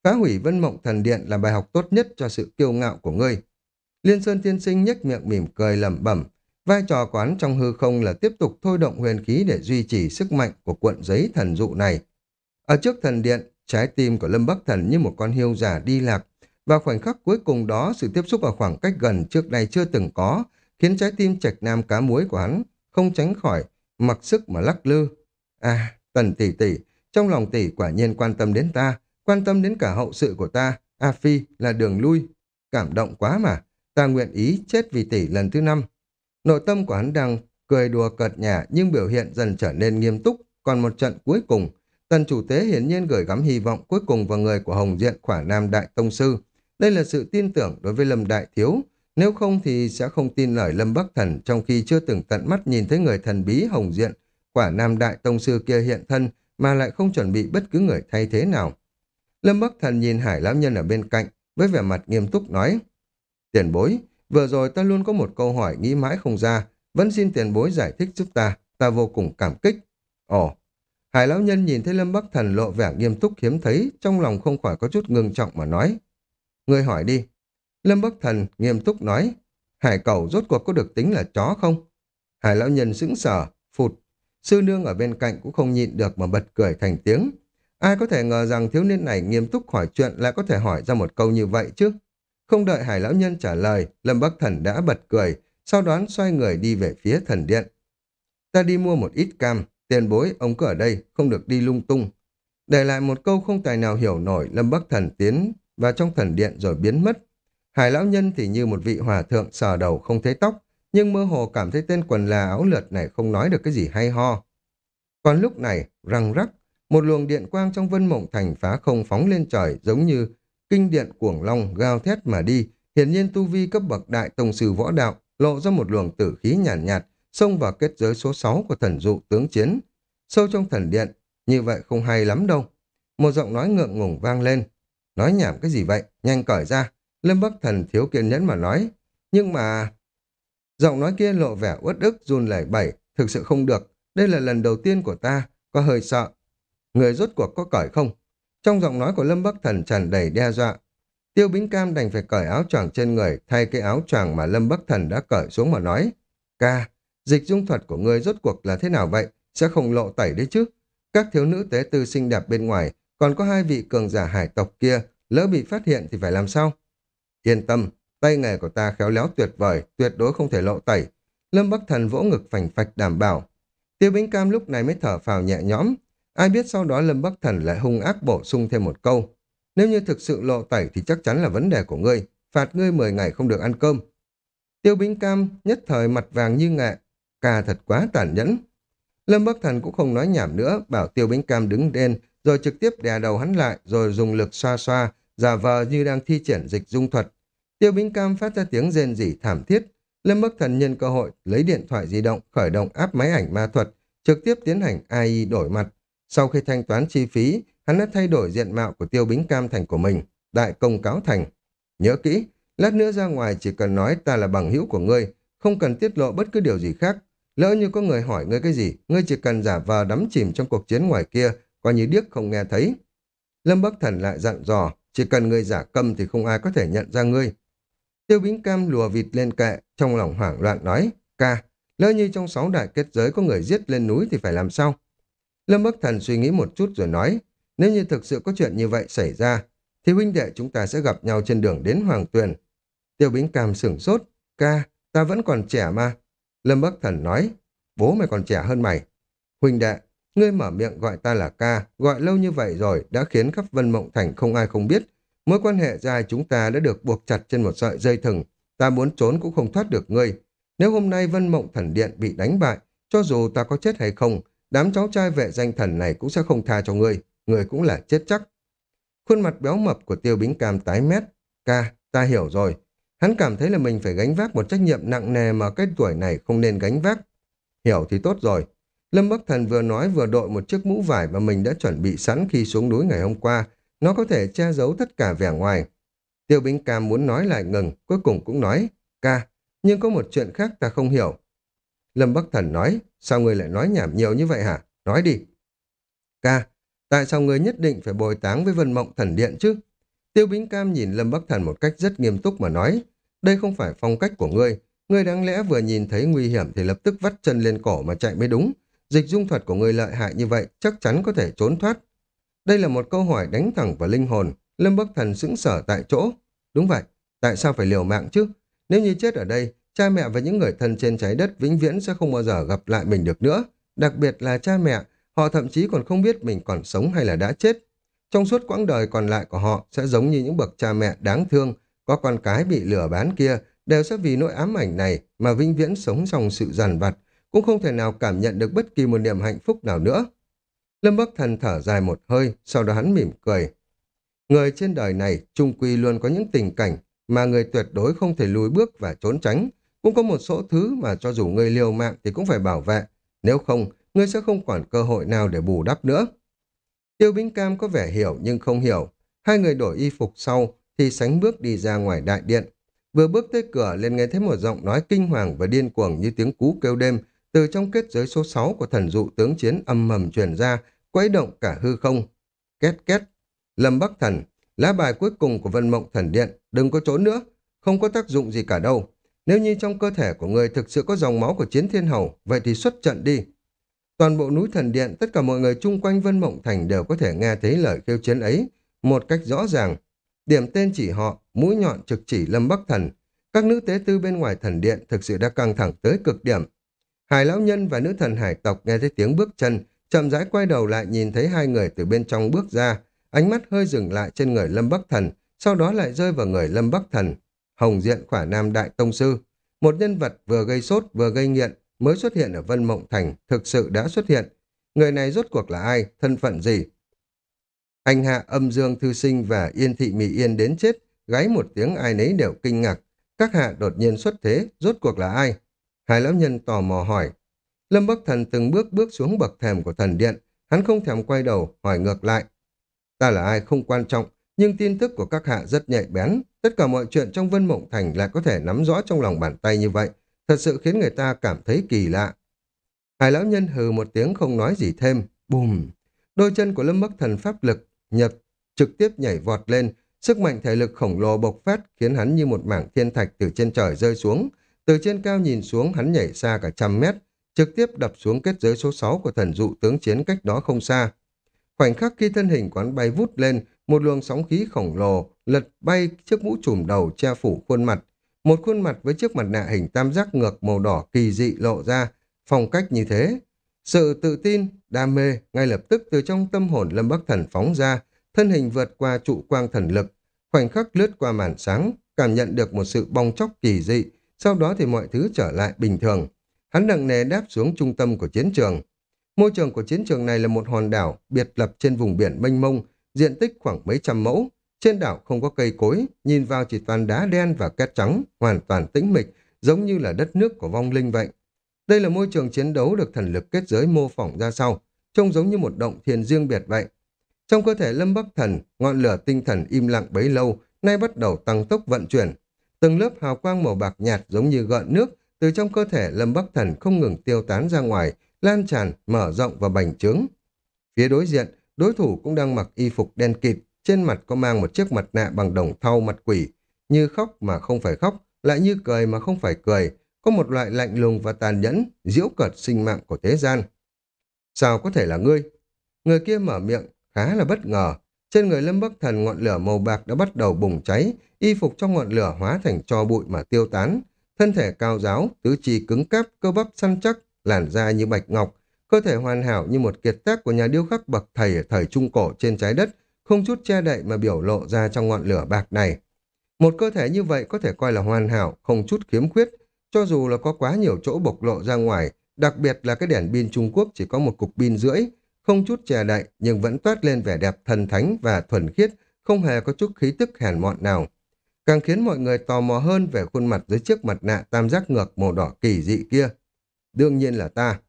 Phá hủy Vân Mộng Thần Điện là bài học tốt nhất cho sự kiêu ngạo của ngươi. Liên Sơn Tiên Sinh nhếch miệng mỉm cười lẩm bẩm, Vai trò quán trong hư không là tiếp tục thôi động huyền khí để duy trì sức mạnh của cuộn giấy thần dụ này. Ở trước thần điện, trái tim của Lâm Bắc Thần như một con hiêu giả đi lạc. Vào khoảnh khắc cuối cùng đó, sự tiếp xúc ở khoảng cách gần trước đây chưa từng có, khiến trái tim trạch nam cá muối của hắn không tránh khỏi, mặc sức mà lắc lư. À, tần tỷ tỷ, trong lòng tỷ quả nhiên quan tâm đến ta, quan tâm đến cả hậu sự của ta, A Phi là đường lui. Cảm động quá mà, ta nguyện ý chết vì tỷ lần thứ năm. Nội tâm của hắn đang cười đùa cợt nhả nhưng biểu hiện dần trở nên nghiêm túc, còn một trận cuối cùng, tần chủ tế hiển nhiên gửi gắm hy vọng cuối cùng vào người của Hồng Diện Khỏa Nam Đại Tông Sư. Đây là sự tin tưởng đối với Lâm Đại Thiếu, nếu không thì sẽ không tin lời Lâm Bắc Thần trong khi chưa từng tận mắt nhìn thấy người thần bí Hồng Diện quả Nam Đại Tông Sư kia hiện thân mà lại không chuẩn bị bất cứ người thay thế nào. Lâm Bắc Thần nhìn Hải Lão Nhân ở bên cạnh, với vẻ mặt nghiêm túc nói, Tiền bối, vừa rồi ta luôn có một câu hỏi nghĩ mãi không ra, vẫn xin tiền bối giải thích giúp ta, ta vô cùng cảm kích. Ồ, Hải Lão Nhân nhìn thấy Lâm Bắc Thần lộ vẻ nghiêm túc hiếm thấy, trong lòng không khỏi có chút ngưng trọng mà nói. Người hỏi đi. Lâm Bắc Thần nghiêm túc nói, Hải cầu rốt cuộc có được tính là chó không? Hải Lão Nhân sững sờ. Sư nương ở bên cạnh cũng không nhịn được mà bật cười thành tiếng. Ai có thể ngờ rằng thiếu niên này nghiêm túc hỏi chuyện lại có thể hỏi ra một câu như vậy chứ? Không đợi hải lão nhân trả lời, Lâm Bắc Thần đã bật cười, sau đó xoay người đi về phía thần điện. Ta đi mua một ít cam, tiền bối, ông cứ ở đây, không được đi lung tung. Để lại một câu không tài nào hiểu nổi, Lâm Bắc Thần tiến vào trong thần điện rồi biến mất. Hải lão nhân thì như một vị hòa thượng sờ đầu không thấy tóc, nhưng mơ hồ cảm thấy tên quần là áo lượt này không nói được cái gì hay ho. Còn lúc này, răng rắc, một luồng điện quang trong vân mộng thành phá không phóng lên trời giống như kinh điện cuồng long gào thét mà đi, hiển nhiên tu vi cấp bậc đại tông sư võ đạo, lộ ra một luồng tử khí nhàn nhạt, nhạt, xông vào kết giới số 6 của thần dụ tướng chiến. Sâu trong thần điện, như vậy không hay lắm đâu. Một giọng nói ngượng ngùng vang lên. Nói nhảm cái gì vậy? Nhanh cởi ra. Lâm Bắc Thần thiếu kiên nhẫn mà nói. Nhưng mà... Giọng nói kia lộ vẻ uất ức run lẩy bẩy. Thực sự không được. Đây là lần đầu tiên của ta. Có hơi sợ. Người rốt cuộc có cởi không? Trong giọng nói của Lâm Bắc Thần tràn đầy đe dọa. Tiêu Bính Cam đành phải cởi áo choàng trên người, thay cái áo choàng mà Lâm Bắc Thần đã cởi xuống mà nói. Ca, dịch dung thuật của người rốt cuộc là thế nào vậy? Sẽ không lộ tẩy đấy chứ? Các thiếu nữ tế tư xinh đẹp bên ngoài, còn có hai vị cường giả hải tộc kia, lỡ bị phát hiện thì phải làm sao? Yên tâm, tay nghề của ta khéo léo tuyệt vời, tuyệt đối không thể lộ tẩy. Lâm Bắc Thần vỗ ngực phành phạch đảm bảo. Tiêu Bính Cam lúc này mới thở phào nhẹ nhõm, Ai biết sau đó Lâm Bắc Thần lại hung ác bổ sung thêm một câu. Nếu như thực sự lộ tẩy thì chắc chắn là vấn đề của ngươi, phạt ngươi 10 ngày không được ăn cơm. Tiêu Bính Cam nhất thời mặt vàng như ngạ, ca thật quá tàn nhẫn. Lâm Bắc Thần cũng không nói nhảm nữa, bảo Tiêu Bính Cam đứng lên, rồi trực tiếp đè đầu hắn lại, rồi dùng lực xoa xoa, giả vờ như đang thi triển dịch dung thuật. Tiêu Bính Cam phát ra tiếng rên rỉ thảm thiết. Lâm Bắc Thần nhân cơ hội lấy điện thoại di động, khởi động áp máy ảnh ma thuật, trực tiếp tiến hành AI đổi mặt, sau khi thanh toán chi phí, hắn đã thay đổi diện mạo của tiêu bính cam thành của mình, đại công cáo thành. Nhớ kỹ, lát nữa ra ngoài chỉ cần nói ta là bằng hữu của ngươi, không cần tiết lộ bất cứ điều gì khác. Lỡ như có người hỏi ngươi cái gì, ngươi chỉ cần giả vờ đắm chìm trong cuộc chiến ngoài kia, coi như điếc không nghe thấy. Lâm Bắc Thần lại dặn dò, chỉ cần ngươi giả câm thì không ai có thể nhận ra ngươi. Tiêu Bính Cam lùa vịt lên kệ, trong lòng hoảng loạn nói, ca, lỡ như trong sáu đại kết giới có người giết lên núi thì phải làm sao? Lâm Bắc Thần suy nghĩ một chút rồi nói, nếu như thực sự có chuyện như vậy xảy ra, thì huynh đệ chúng ta sẽ gặp nhau trên đường đến Hoàng Tuyền. Tiêu Bính Cam sửng sốt, ca, ta vẫn còn trẻ mà. Lâm Bắc Thần nói, bố mày còn trẻ hơn mày. Huynh đệ, ngươi mở miệng gọi ta là ca, gọi lâu như vậy rồi đã khiến khắp Vân Mộng Thành không ai không biết. Mối quan hệ dài chúng ta đã được buộc chặt trên một sợi dây thừng, ta muốn trốn cũng không thoát được ngươi. Nếu hôm nay Vân Mộng Thần Điện bị đánh bại, cho dù ta có chết hay không, đám cháu trai vệ danh thần này cũng sẽ không tha cho ngươi, ngươi cũng là chết chắc. Khuôn mặt béo mập của tiêu bính cam tái mét. Ca, ta hiểu rồi. Hắn cảm thấy là mình phải gánh vác một trách nhiệm nặng nề mà cái tuổi này không nên gánh vác. Hiểu thì tốt rồi. Lâm Bắc Thần vừa nói vừa đội một chiếc mũ vải mà mình đã chuẩn bị sẵn khi xuống núi ngày hôm qua. Nó có thể che giấu tất cả vẻ ngoài. Tiêu Bính Cam muốn nói lại ngừng, cuối cùng cũng nói, ca, nhưng có một chuyện khác ta không hiểu. Lâm Bắc Thần nói, sao ngươi lại nói nhảm nhiều như vậy hả? Nói đi. Ca, tại sao ngươi nhất định phải bồi táng với Vân Mộng Thần Điện chứ? Tiêu Bính Cam nhìn Lâm Bắc Thần một cách rất nghiêm túc mà nói, đây không phải phong cách của ngươi, Ngươi đáng lẽ vừa nhìn thấy nguy hiểm thì lập tức vắt chân lên cổ mà chạy mới đúng. Dịch dung thuật của ngươi lợi hại như vậy chắc chắn có thể trốn thoát. Đây là một câu hỏi đánh thẳng vào linh hồn. Lâm Bắc Thần sững sở tại chỗ. Đúng vậy, tại sao phải liều mạng chứ? Nếu như chết ở đây, cha mẹ và những người thân trên trái đất vĩnh viễn sẽ không bao giờ gặp lại mình được nữa. Đặc biệt là cha mẹ, họ thậm chí còn không biết mình còn sống hay là đã chết. Trong suốt quãng đời còn lại của họ sẽ giống như những bậc cha mẹ đáng thương, có con cái bị lừa bán kia, đều sẽ vì nỗi ám ảnh này mà vĩnh viễn sống trong sự giàn vặt, cũng không thể nào cảm nhận được bất kỳ một niềm hạnh phúc nào nữa. Lâm Bắc Thần thở dài một hơi, sau đó hắn mỉm cười. Người trên đời này trung quy luôn có những tình cảnh mà người tuyệt đối không thể lùi bước và trốn tránh. Cũng có một số thứ mà cho dù người liều mạng thì cũng phải bảo vệ. Nếu không, ngươi sẽ không còn cơ hội nào để bù đắp nữa. Tiêu Bính Cam có vẻ hiểu nhưng không hiểu. Hai người đổi y phục sau thì sánh bước đi ra ngoài đại điện. Vừa bước tới cửa liền nghe thấy một giọng nói kinh hoàng và điên cuồng như tiếng cú kêu đêm từ trong kết giới số 6 của thần dụ tướng chiến âm mầm truyền ra, quấy động cả hư không. Két két. Lâm Bắc Thần, lá bài cuối cùng của Vân Mộng Thần Điện, đừng có trốn nữa, không có tác dụng gì cả đâu. Nếu như trong cơ thể của người thực sự có dòng máu của chiến thiên hầu, vậy thì xuất trận đi. Toàn bộ núi thần điện, tất cả mọi người chung quanh Vân Mộng Thành đều có thể nghe thấy lời kêu chiến ấy, một cách rõ ràng. Điểm tên chỉ họ, mũi nhọn trực chỉ Lâm Bắc Thần. Các nữ tế tư bên ngoài thần điện thực sự đã căng thẳng tới cực điểm. Hải lão nhân và nữ thần hải tộc nghe thấy tiếng bước chân, chậm rãi quay đầu lại nhìn thấy hai người từ bên trong bước ra, ánh mắt hơi dừng lại trên người Lâm Bắc Thần, sau đó lại rơi vào người Lâm Bắc Thần. Hồng diện khỏa nam đại tông sư, một nhân vật vừa gây sốt vừa gây nghiện, mới xuất hiện ở Vân Mộng Thành, thực sự đã xuất hiện. Người này rốt cuộc là ai, thân phận gì? Anh hạ âm dương thư sinh và yên thị mỹ yên đến chết, gáy một tiếng ai nấy đều kinh ngạc. Các hạ đột nhiên xuất thế, rốt cuộc là ai? Hai lão nhân tò mò hỏi. Lâm Bắc Thần từng bước bước xuống bậc thềm của thần điện, hắn không thèm quay đầu, hỏi ngược lại. Ta là ai không quan trọng, nhưng tin tức của các hạ rất nhạy bén. Tất cả mọi chuyện trong Vân Mộng Thành lại có thể nắm rõ trong lòng bàn tay như vậy, thật sự khiến người ta cảm thấy kỳ lạ. Hai lão nhân hừ một tiếng không nói gì thêm, bùm. Đôi chân của Lâm Bắc Thần pháp lực nhập trực tiếp nhảy vọt lên, sức mạnh thể lực khổng lồ bộc phát khiến hắn như một mảng thiên thạch từ trên trời rơi xuống. Từ trên cao nhìn xuống hắn nhảy xa cả trăm mét, trực tiếp đập xuống kết giới số 6 của thần dụ tướng chiến cách đó không xa. Khoảnh khắc khi thân hình quán bay vút lên, một luồng sóng khí khổng lồ lật bay chiếc mũ trùm đầu che phủ khuôn mặt. Một khuôn mặt với chiếc mặt nạ hình tam giác ngược màu đỏ kỳ dị lộ ra, phong cách như thế. Sự tự tin, đam mê ngay lập tức từ trong tâm hồn Lâm Bắc Thần phóng ra, thân hình vượt qua trụ quang thần lực, khoảnh khắc lướt qua màn sáng, cảm nhận được một sự bong chóc kỳ dị, sau đó thì mọi thứ trở lại bình thường. Hắn nặng nề đáp xuống trung tâm của chiến trường. Môi trường của chiến trường này là một hòn đảo biệt lập trên vùng biển mênh mông, diện tích khoảng mấy trăm mẫu. Trên đảo không có cây cối, nhìn vào chỉ toàn đá đen và két trắng, hoàn toàn tĩnh mịch, giống như là đất nước của vong linh vậy. Đây là môi trường chiến đấu được thần lực kết giới mô phỏng ra sau, trông giống như một động thiền riêng biệt vậy. Trong cơ thể Lâm Bắc Thần, ngọn lửa tinh thần im lặng bấy lâu, nay bắt đầu tăng tốc vận chuyển. Từng lớp hào quang màu bạc nhạt giống như gợn nước từ trong cơ thể Lâm Bắc Thần không ngừng tiêu tán ra ngoài, lan tràn, mở rộng và bành trướng. Phía đối diện, đối thủ cũng đang mặc y phục đen kịt, trên mặt có mang một chiếc mặt nạ bằng đồng thau mặt quỷ, như khóc mà không phải khóc, lại như cười mà không phải cười, có một loại lạnh lùng và tàn nhẫn, diễu cợt sinh mạng của thế gian. Sao có thể là ngươi? Người kia mở miệng, khá là bất ngờ. Trên người Lâm Bắc Thần ngọn lửa màu bạc đã bắt đầu bùng cháy, y phục trong ngọn lửa hóa thành tro bụi mà tiêu tán. Thân thể cao giáo, tứ chi cứng cáp, cơ bắp săn chắc, làn da như bạch ngọc, cơ thể hoàn hảo như một kiệt tác của nhà điêu khắc bậc thầy ở thời Trung Cổ trên trái đất, không chút che đậy mà biểu lộ ra trong ngọn lửa bạc này. Một cơ thể như vậy có thể coi là hoàn hảo, không chút khiếm khuyết, cho dù là có quá nhiều chỗ bộc lộ ra ngoài, đặc biệt là cái đèn pin Trung Quốc chỉ có một cục pin rưỡi, không chút che đậy nhưng vẫn toát lên vẻ đẹp thần thánh và thuần khiết, không hề có chút khí tức hèn mọn nào. Càng khiến mọi người tò mò hơn về khuôn mặt dưới chiếc mặt nạ tam giác ngược màu đỏ kỳ dị kia. Đương nhiên là ta.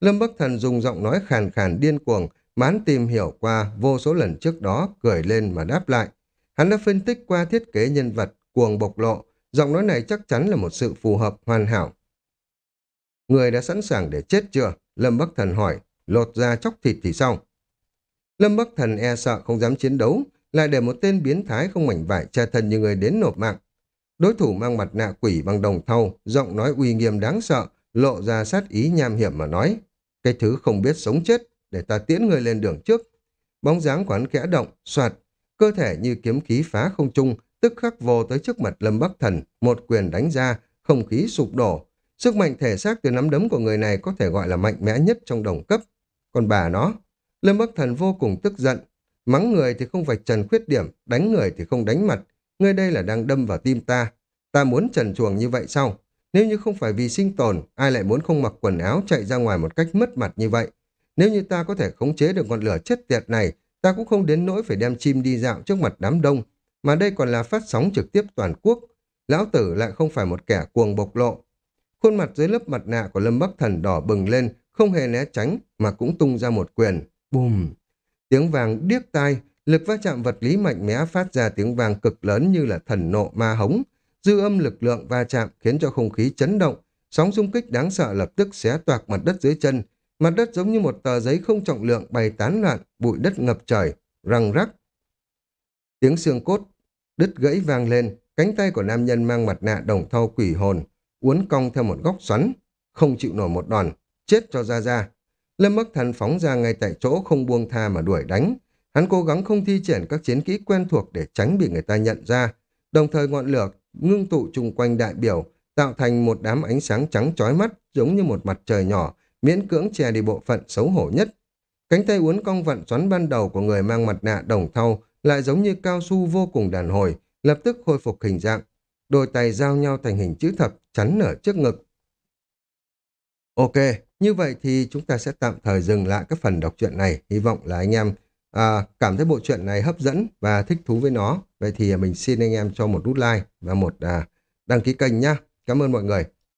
Lâm Bắc Thần dùng giọng nói khàn khàn điên cuồng, mán tìm hiểu qua vô số lần trước đó, cười lên mà đáp lại. Hắn đã phân tích qua thiết kế nhân vật, cuồng bộc lộ, giọng nói này chắc chắn là một sự phù hợp hoàn hảo. Người đã sẵn sàng để chết chưa? Lâm Bắc Thần hỏi, lột ra chóc thịt thì sao? Lâm Bắc Thần e sợ không dám chiến đấu, lại để một tên biến thái không mảnh vải che thân như người đến nộp mạng. Đối thủ mang mặt nạ quỷ bằng đồng thau, giọng nói uy nghiêm đáng sợ, lộ ra sát ý nham hiểm mà nói. Cái thứ không biết sống chết, để ta tiễn người lên đường trước. Bóng dáng quán kẽ động, soạt, cơ thể như kiếm khí phá không trung, tức khắc vô tới trước mặt Lâm Bắc Thần, một quyền đánh ra, không khí sụp đổ. Sức mạnh thể xác từ nắm đấm của người này có thể gọi là mạnh mẽ nhất trong đồng cấp. Còn bà nó, Lâm Bắc Thần vô cùng tức giận. Mắng người thì không vạch trần khuyết điểm, đánh người thì không đánh mặt. ngươi đây là đang đâm vào tim ta. Ta muốn trần chuồng như vậy sao? Nếu như không phải vì sinh tồn, ai lại muốn không mặc quần áo chạy ra ngoài một cách mất mặt như vậy? Nếu như ta có thể khống chế được ngọn lửa chết tiệt này, ta cũng không đến nỗi phải đem chim đi dạo trước mặt đám đông, mà đây còn là phát sóng trực tiếp toàn quốc. Lão tử lại không phải một kẻ cuồng bộc lộ. Khuôn mặt dưới lớp mặt nạ của Lâm Bắc Thần đỏ bừng lên, không hề né tránh, mà cũng tung ra một quyền. Bùm! Tiếng vàng điếc tai, lực va chạm vật lý mạnh mẽ phát ra tiếng vàng cực lớn như là thần nộ ma hống. Dư âm lực lượng va chạm khiến cho không khí chấn động, sóng xung kích đáng sợ lập tức xé toạc mặt đất dưới chân, Mặt đất giống như một tờ giấy không trọng lượng bay tán loạn, bụi đất ngập trời, răng rắc. Tiếng xương cốt, đứt gãy vang lên, cánh tay của nam nhân mang mặt nạ đồng thau quỷ hồn, uốn cong theo một góc xoắn, không chịu nổi một đòn, chết cho ra ra. Lâm Bắc Thần phóng ra ngay tại chỗ không buông tha mà đuổi đánh. Hắn cố gắng không thi triển các chiến kỹ quen thuộc để tránh bị người ta nhận ra. Đồng thời ngọn lửa ngưng tụ chung quanh đại biểu, tạo thành một đám ánh sáng trắng chói mắt giống như một mặt trời nhỏ, miễn cưỡng che đi bộ phận xấu hổ nhất. Cánh tay uốn cong vặn xoắn ban đầu của người mang mặt nạ đồng thau lại giống như cao su vô cùng đàn hồi, lập tức khôi phục hình dạng. Đôi tay giao nhau thành hình chữ thập chắn ở trước ngực. Ok, như vậy thì chúng ta sẽ tạm thời dừng lại các phần đọc truyện này. Hy vọng là anh em à, cảm thấy bộ truyện này hấp dẫn và thích thú với nó. Vậy thì mình xin anh em cho một nút like và một à, đăng ký kênh nhé. Cảm ơn mọi người.